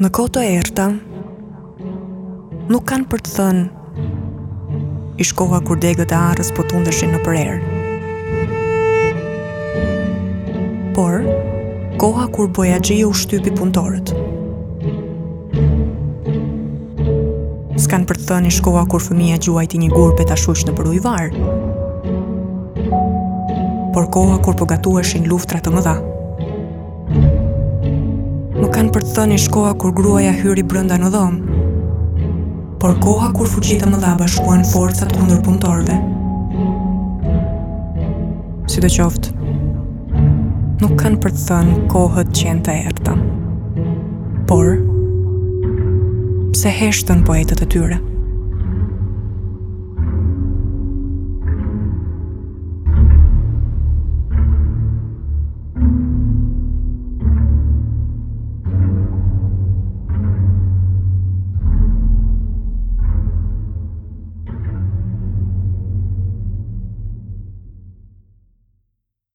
Në kohë të errta nuk kanë për të thënë ish koha kur degët e arrës po tundeshin nëpër erë. Por, koha kur bojaxhiu u shtypi punëtorët. S'kanë për të thënë ish koha kur fëmija gjuajti një gur petashuq nëpër ujvarë. Por koha kur po gatuheshin luftra të mëdha. Nuk kanë për të thënë ish koha kur gruaja hyri brënda në dhomë por koha kur fuqi të mëdha bashkuan forcat kundër punëtorëve. Sidoqoftë, nuk kanë për të thënë kohët qenë të errëta. Por, pse heshtën poetët e tyre?